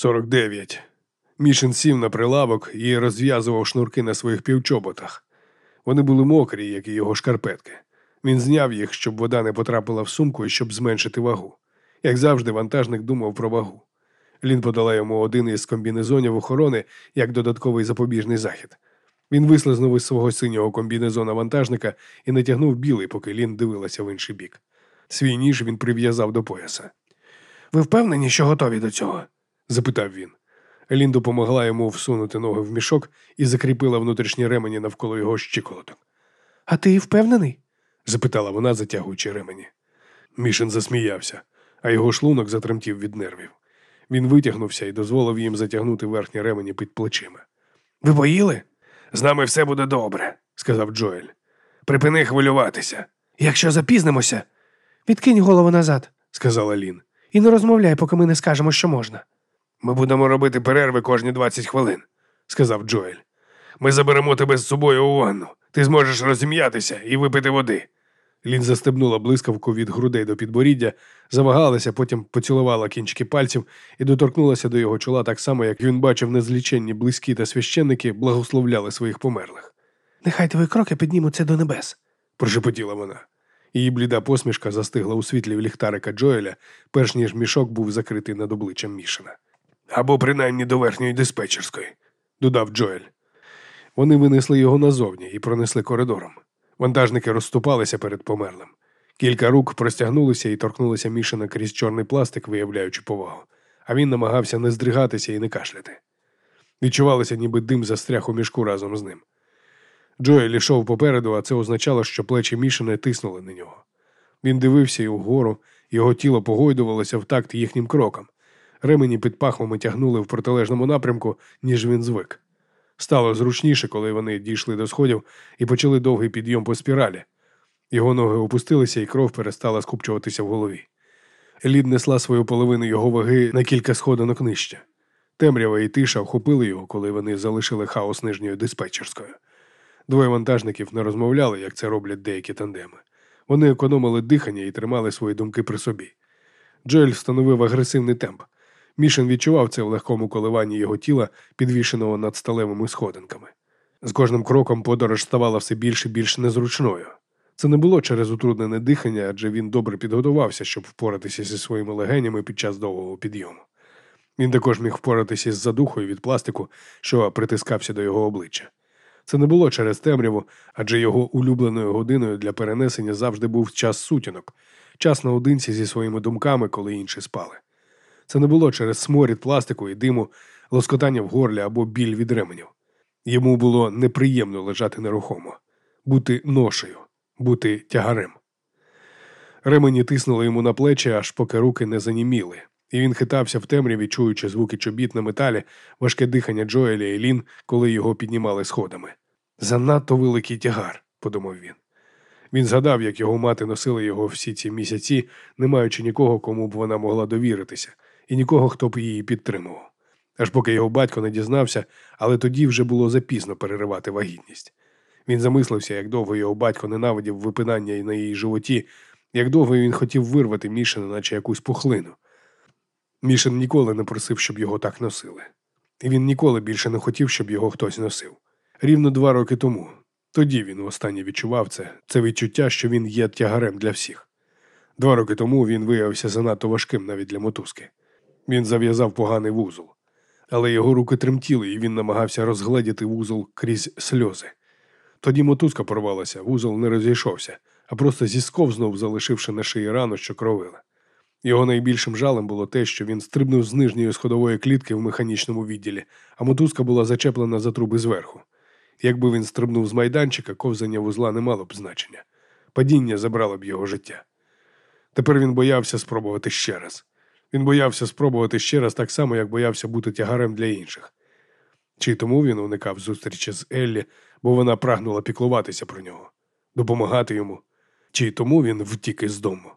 49. Мішин сів на прилавок і розв'язував шнурки на своїх півчоботах. Вони були мокрі, як і його шкарпетки. Він зняв їх, щоб вода не потрапила в сумку і щоб зменшити вагу. Як завжди, вантажник думав про вагу. Лін подала йому один із комбінезонів охорони як додатковий запобіжний захід. Він вислизнув із свого синього комбінезона вантажника і натягнув білий, поки Лін дивилася в інший бік. Свій ніж він прив'язав до пояса. Ви впевнені, що готові до цього? Запитав він. Лін допомогла йому всунути ноги в мішок і закріпила внутрішні ремені навколо його щиколоток. А ти впевнений? запитала вона, затягуючи ремені. Мішин засміявся, а його шлунок затремтів від нервів. Він витягнувся і дозволив їм затягнути верхні ремені під плечима. Ви поїли? З нами все буде добре, сказав Джоель. Припини хвилюватися. Якщо запізнимося, відкинь голову назад, сказала Лін. І не розмовляй, поки ми не скажемо, що можна. Ми будемо робити перерви кожні 20 хвилин, сказав Джоель. Ми заберемо тебе з собою у ванну. Ти зможеш розім'ятися і випити води. Лін застебнула блискавку від грудей до підборіддя, завагалася, потім поцілувала кінчики пальців і доторкнулася до його чола так само, як він бачив незліченні близькі та священники благословляли своїх померлих. Нехай твої кроки піднімуться до небес, прошепотіла вона. Її бліда посмішка застигла у світлі ліхтарика Джоеля, перш ніж мішок був закритий над обличчям Мішина. Або принаймні до верхньої диспетчерської, додав Джоель. Вони винесли його назовні і пронесли коридором. Вантажники розступалися перед померлим. Кілька рук простягнулися і торкнулися Мішина крізь чорний пластик, виявляючи повагу, а він намагався не здригатися і не кашляти. Відчувалося, ніби дим застряг у мішку разом з ним. Джоель ішов попереду, а це означало, що плечі Мішина тиснули на нього. Він дивився й угору, його тіло погойдувалося в такт їхнім крокам. Ремені під пахвами тягнули в протилежному напрямку, ніж він звик. Стало зручніше, коли вони дійшли до сходів і почали довгий підйом по спіралі. Його ноги опустилися, і кров перестала скупчуватися в голові. Лід несла свою половину його ваги на кілька сходинок нижче. Темрява і тиша вхопили його, коли вони залишили хаос нижньою диспетчерською. Двоє вантажників не розмовляли, як це роблять деякі тандеми. Вони економили дихання і тримали свої думки при собі. Джоель встановив агресивний темп. Мішин відчував це в легкому коливанні його тіла, підвішеного над сталевими сходинками. З кожним кроком подорож ставала все більш і більш незручною. Це не було через утруднене дихання, адже він добре підготувався, щоб впоратися зі своїми легенями під час довгого підйому. Він також міг впоратися з задухою від пластику, що притискався до його обличчя. Це не було через темряву, адже його улюбленою годиною для перенесення завжди був час сутінок, час наодинці зі своїми думками, коли інші спали. Це не було через сморід пластику і диму, лоскотання в горлі або біль від ременів. Йому було неприємно лежати нерухомо, бути ношею, бути тягарем. Ремені тиснули йому на плечі, аж поки руки не заніміли, і він хитався в темряві, чуючи звуки чобіт на металі, важке дихання Джоеля і Лін, коли його піднімали сходами. Занадто великий тягар, подумав він. Він згадав, як його мати носила його всі ці місяці, не маючи нікого, кому б вона могла довіритися, і нікого, хто б її підтримував. Аж поки його батько не дізнався, але тоді вже було запізно переривати вагітність. Він замислився, як довго його батько ненавидів випинання на її животі, як довго він хотів вирвати Мішина, наче якусь пухлину. Мішин ніколи не просив, щоб його так носили. І він ніколи більше не хотів, щоб його хтось носив. Рівно два роки тому. Тоді він востаннє відчував це, це відчуття, що він є тягарем для всіх. Два роки тому він виявився занадто важким навіть для мотузки. Він зав'язав поганий вузол, але його руки тремтіли, і він намагався розгледіти вузол крізь сльози. Тоді мотузка порвалася, вузол не розійшовся, а просто зісковзнув, залишивши на шиї рану, що кровила. Його найбільшим жалем було те, що він стрибнув з нижньої сходової клітки в механічному відділі, а мотузка була зачеплена за труби зверху. Якби він стрибнув з майданчика, ковзання вузла не мало б значення. Падіння забрало б його життя. Тепер він боявся спробувати ще раз. Він боявся спробувати ще раз так само, як боявся бути тягарем для інших. Чи тому він уникав зустрічі з Еллі, бо вона прагнула піклуватися про нього, допомагати йому, чи тому він втік із дому.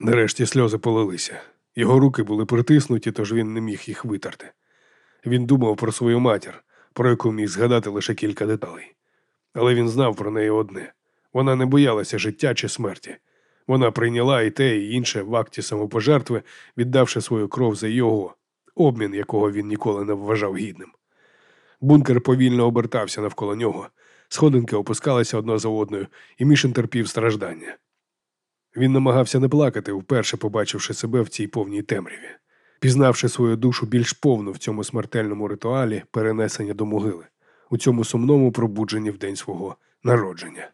Нарешті сльози полилися. Його руки були притиснуті, тож він не міг їх витерти. Він думав про свою матір, про яку міг згадати лише кілька деталей. Але він знав про неї одне вона не боялася життя чи смерті. Вона прийняла і те, і інше в акті самопожертви, віддавши свою кров за його, обмін, якого він ніколи не вважав гідним. Бункер повільно обертався навколо нього, сходинки опускалися одна за одною, і Мішин терпів страждання. Він намагався не плакати, вперше побачивши себе в цій повній темряві, пізнавши свою душу більш повну в цьому смертельному ритуалі перенесення до могили, у цьому сумному пробудженні в день свого народження.